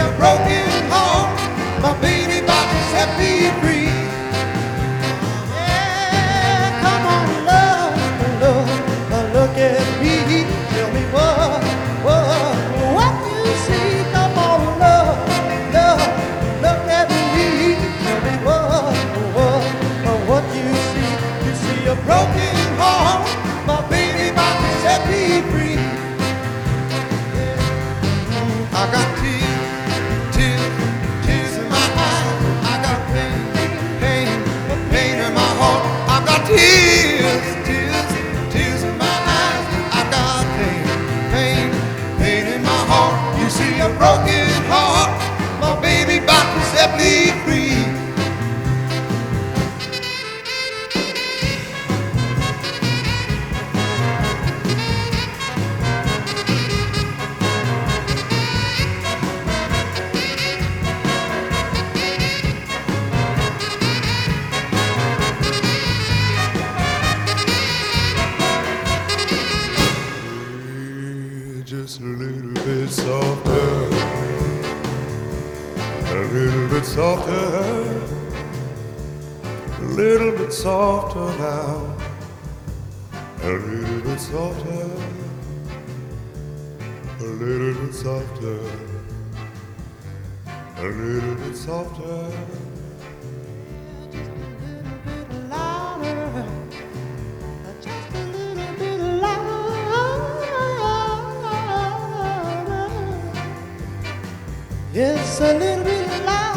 a broken heart. My baby Bobby set me free. Yeah, come on, love, love, look at me. Tell me what, what, what you see. Come on, love, love, look at me. Tell me what, what, what you see. You see a broken heart. My set me free. I got tears. Just a little bit softer, a little bit softer, a little bit softer now, a little bit softer, a little bit softer, a little bit softer. It's a little bit like